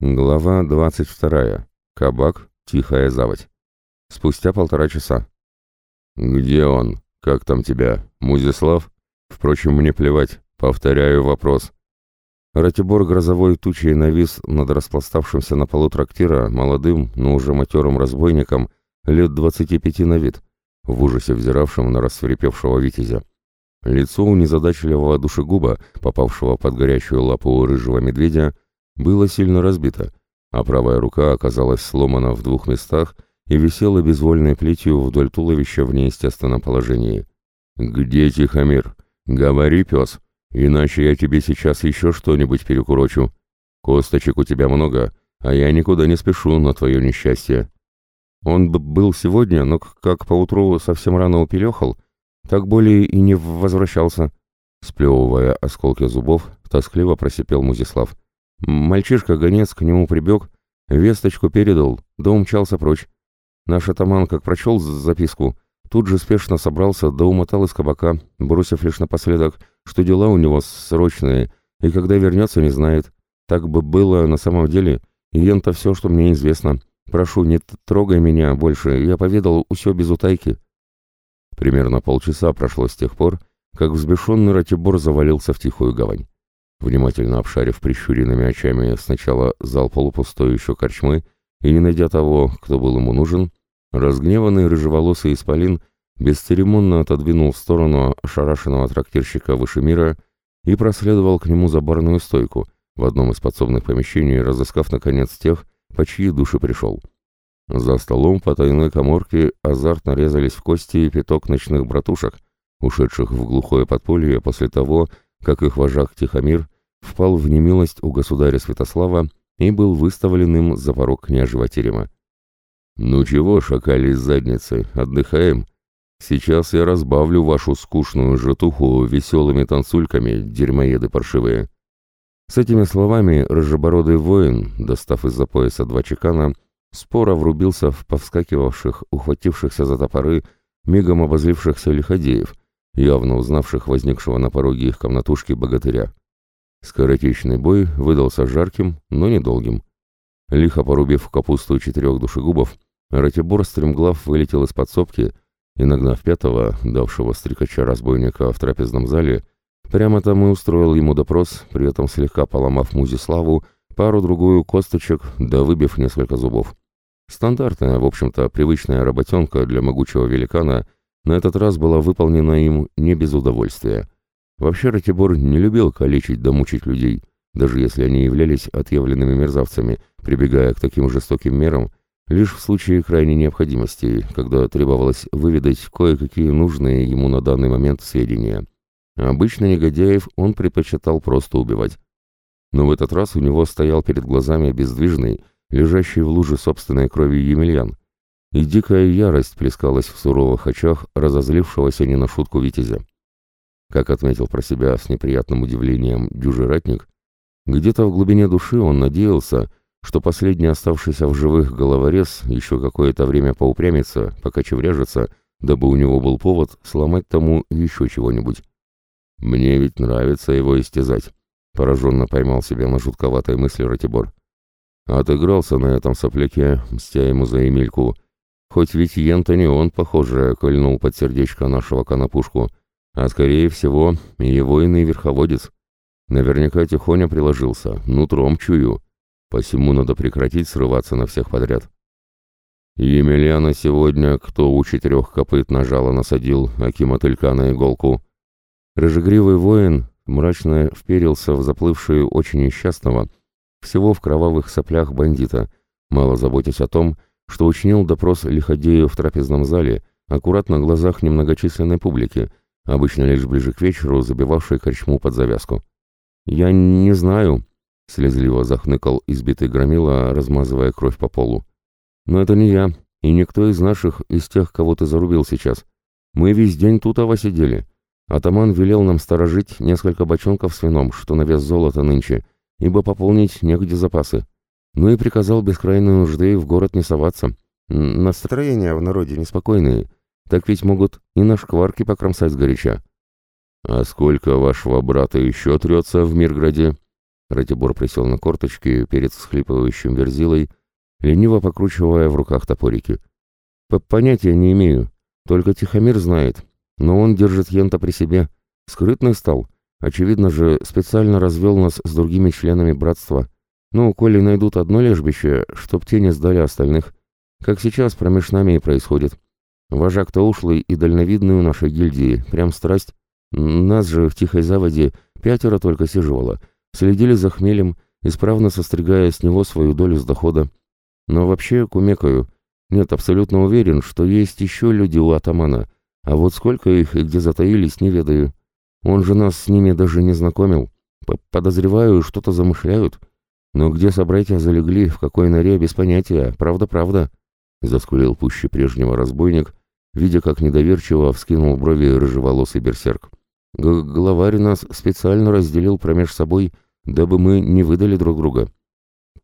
Глава 22. Кабак. Тихая заводь. Спустя полтора часа. «Где он? Как там тебя? Музислав? Впрочем, мне плевать. Повторяю вопрос». Ратибор грозовой тучей навис над распластавшимся на полу трактира молодым, но уже матерым разбойником лет двадцати пяти на вид, в ужасе взиравшим на рассверепевшего витязя. Лицо у незадачливого душегуба, попавшего под горячую лапу рыжего медведя, было сильно разбито, а правая рука оказалась сломана в двух местах и висела безвольной плетью вдоль туловища в неестественном положении. «Где Тихомир? Говори, пес, иначе я тебе сейчас еще что-нибудь перекурочу. Косточек у тебя много, а я никуда не спешу на твое несчастье». Он был сегодня, но как поутру совсем рано упелехал, так более и не возвращался. Сплевывая осколки зубов, тоскливо просипел Музислав. Мальчишка-гонец к нему прибег, весточку передал, да умчался прочь. Наш атаман, как прочел записку, тут же спешно собрался, да умотал из кабака, бросив лишь напоследок, что дела у него срочные, и когда вернется, не знает. Так бы было на самом деле, и ента все, что мне известно. Прошу, не трогай меня больше, я поведал все без утайки. Примерно полчаса прошло с тех пор, как взбешенный Ратибор завалился в тихую гавань. Внимательно обшарив прищуренными очами сначала зал полупустой еще корчмы и не найдя того, кто был ему нужен, разгневанный рыжеволосый исполин бесцеремонно отодвинул в сторону ошарашенного трактирщика выше мира и проследовал к нему за барную стойку, в одном из подсобных помещений разыскав, наконец, тех, по чьи души пришел. За столом по тайной коморке азартно резались в кости пяток ночных братушек, ушедших в глухое подполье после того, как их вожак Тихомир впал в немилость у государя Святослава и был выставлен им за порог княжего терема. «Ну чего, шакали из задницы, отдыхаем? Сейчас я разбавлю вашу скучную житуху веселыми танцульками, дерьмоеды паршивые». С этими словами рыжебородый воин, достав из-за пояса два чекана, споро врубился в повскакивавших, ухватившихся за топоры, мигом обозлившихся лиходеев, явно узнавших возникшего на пороге их комнатушки богатыря. Скоротечный бой выдался жарким, но недолгим. Лихо порубив капусту четырех душегубов, Ратибор стремглав вылетел из подсобки и, нагнав пятого, давшего стрекача разбойника в трапезном зале, прямо там и устроил ему допрос, при этом слегка поломав Музиславу пару-другую косточек, да выбив несколько зубов. Стандартная, в общем-то, привычная работенка для могучего великана — на этот раз была выполнена им не без удовольствия. Вообще Ратибор не любил калечить да мучить людей, даже если они являлись отъявленными мерзавцами, прибегая к таким жестоким мерам, лишь в случае крайней необходимости, когда требовалось выведать кое-какие нужные ему на данный момент сведения. обычно негодяев он предпочитал просто убивать. Но в этот раз у него стоял перед глазами бездвижный, лежащий в луже собственной крови Емельян, и дикая ярость плескалась в суровых очах разозлившегося не на шутку витязя. Как отметил про себя с неприятным удивлением дюжий ратник, где-то в глубине души он надеялся, что последний оставшийся в живых головорез еще какое-то время поупрямится, пока чевряжется, дабы у него был повод сломать тому еще чего-нибудь. «Мне ведь нравится его истязать», — пораженно поймал себя на жутковатой мысли Ратибор. Отыгрался на этом сопляке, мстя ему за Эмильку, — Хоть ведь Ента не он, похоже, кольнул под сердечко нашего конопушку, а скорее всего его иный верховодец. Наверняка тихоня приложился, нутром чую. Посему надо прекратить срываться на всех подряд. Емельяна сегодня, кто у четырех копыт нажало насадил, аки мотылька на иголку. Рыжегривый воин мрачно вперился в заплывшую очень несчастного, всего в кровавых соплях бандита, мало заботясь о том, что учинил допрос Лиходею в трапезном зале, аккуратно на глазах немногочисленной публики, обычно лишь ближе к вечеру забивавшей корчму под завязку. «Я не знаю», — слезливо захныкал избитый громила, размазывая кровь по полу. «Но это не я, и никто из наших, из тех, кого ты зарубил сейчас. Мы весь день тут ава сидели. Атаман велел нам сторожить несколько бочонков с вином, что на вес золота нынче, ибо пополнить негде запасы ну и приказал без крайней нужды в город не соваться. Настроения в народе неспокойные, так ведь могут и на шкварки покромсать сгоряча. «А сколько вашего брата еще трется в Мирграде?» Ратибор присел на корточки перед всхлипывающим верзилой, лениво покручивая в руках топорики. «Понятия не имею. Только Тихомир знает. Но он держит Йента при себе. Скрытный стал. Очевидно же, специально развел нас с другими членами братства. Ну, коли найдут одно лежбище, чтоб те не сдали остальных. Как сейчас промеж нами и происходит. Вожак-то ушлый и дальновидный у нашей гильдии. Прям страсть. Нас же в тихой заводе пятеро только сиживало. Следили за хмелем, исправно состригая с него свою долю с дохода. Но вообще кумекаю. Нет, абсолютно уверен, что есть еще люди у атамана. А вот сколько их и где затаились, не ведаю. Он же нас с ними даже не знакомил. Подозреваю, что-то замышляют. Но где собратья залегли, в какой норе, без понятия. Правда-правда. Заскулил пуще прежнего разбойник, видя, как недоверчиво вскинул брови рыжеволосый берсерк. Г Главарь нас специально разделил промеж собой, дабы мы не выдали друг друга.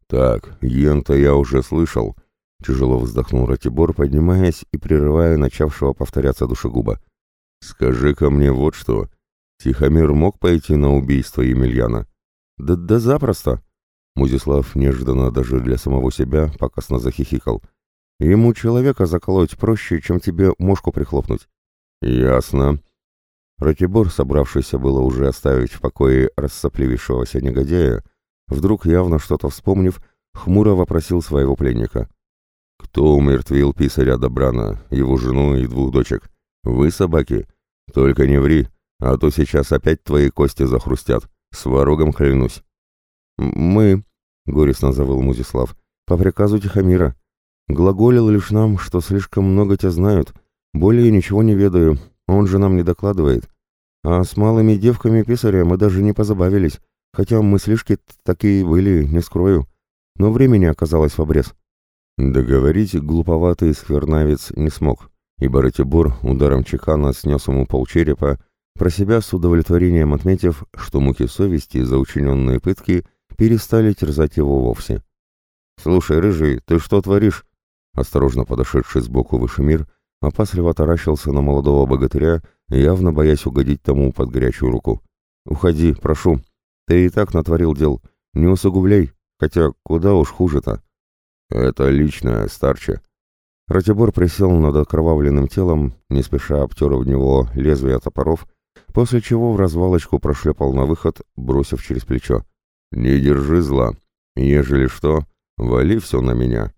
«Так, Йента я уже слышал», — тяжело вздохнул Ратибор, поднимаясь и прерывая начавшего повторяться душегуба. «Скажи-ка мне вот что. Тихомир мог пойти на убийство Емельяна?» «Да, да запросто!» Музислав неожиданно даже для самого себя покосно захихикал. «Ему человека заколоть проще, чем тебе мошку прихлопнуть». «Ясно», Ратибор, собравшийся было уже оставить в покое рассопливившегося негодяя, вдруг явно что-то вспомнив, хмуро вопросил своего пленника. «Кто умертвил писаря Добрана, его жену и двух дочек? Вы, собаки? Только не ври, а то сейчас опять твои кости захрустят. С ворогом клянусь». «Мы», — горестно завыл Музислав, — «по приказу Тихомира. Глаголил лишь нам, что слишком много тебя знают. Более ничего не ведаю, он же нам не докладывает. А с малыми девками писаря мы даже не позабавились, хотя мыслишки такие были, не скрою. Но времени оказалось в обрез. Договорить глуповатый сквернавец не смог, и Ратибор ударом чекана снес ему полчерепа, про себя с удовлетворением отметив, что муки совести за учиненные пытки перестали терзать его вовсе. «Слушай, рыжий, ты что творишь?» Осторожно подошедший сбоку Вышемир опасливо таращился на молодого богатыря, явно боясь угодить тому под горячую руку. «Уходи, прошу. Ты и так натворил дел. Не усугубляй, хотя куда уж хуже-то». «Это личное, старче». Ратибор присел над окровавленным телом, не спеша обтер в него лезвия топоров, после чего в развалочку прошлепал на выход, бросив через плечо. «Не держи зла. Ежели что, вали все на меня.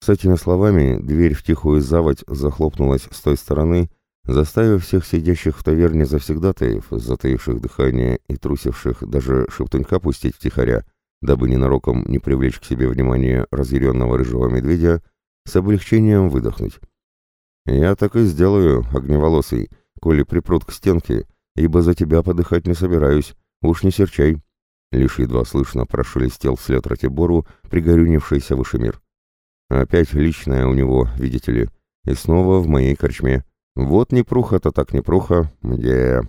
С этими словами дверь в тихую заводь захлопнулась с той стороны, заставив всех сидящих в таверне завсегдатаев, затаивших дыхание и трусивших даже шептунька пустить втихаря, дабы ненароком не привлечь к себе внимание разъяренного рыжего медведя, с облегчением выдохнуть. «Я так и сделаю, огневолосый, коли припрут к стенке, ибо за тебя подыхать не собираюсь, уж не серчай». Лишь едва слышно прошелестел вслед Ратибору пригорюнившийся вышемир. Опять личное у него, видите ли. И снова в моей корчме. Вот непруха-то так непруха, где...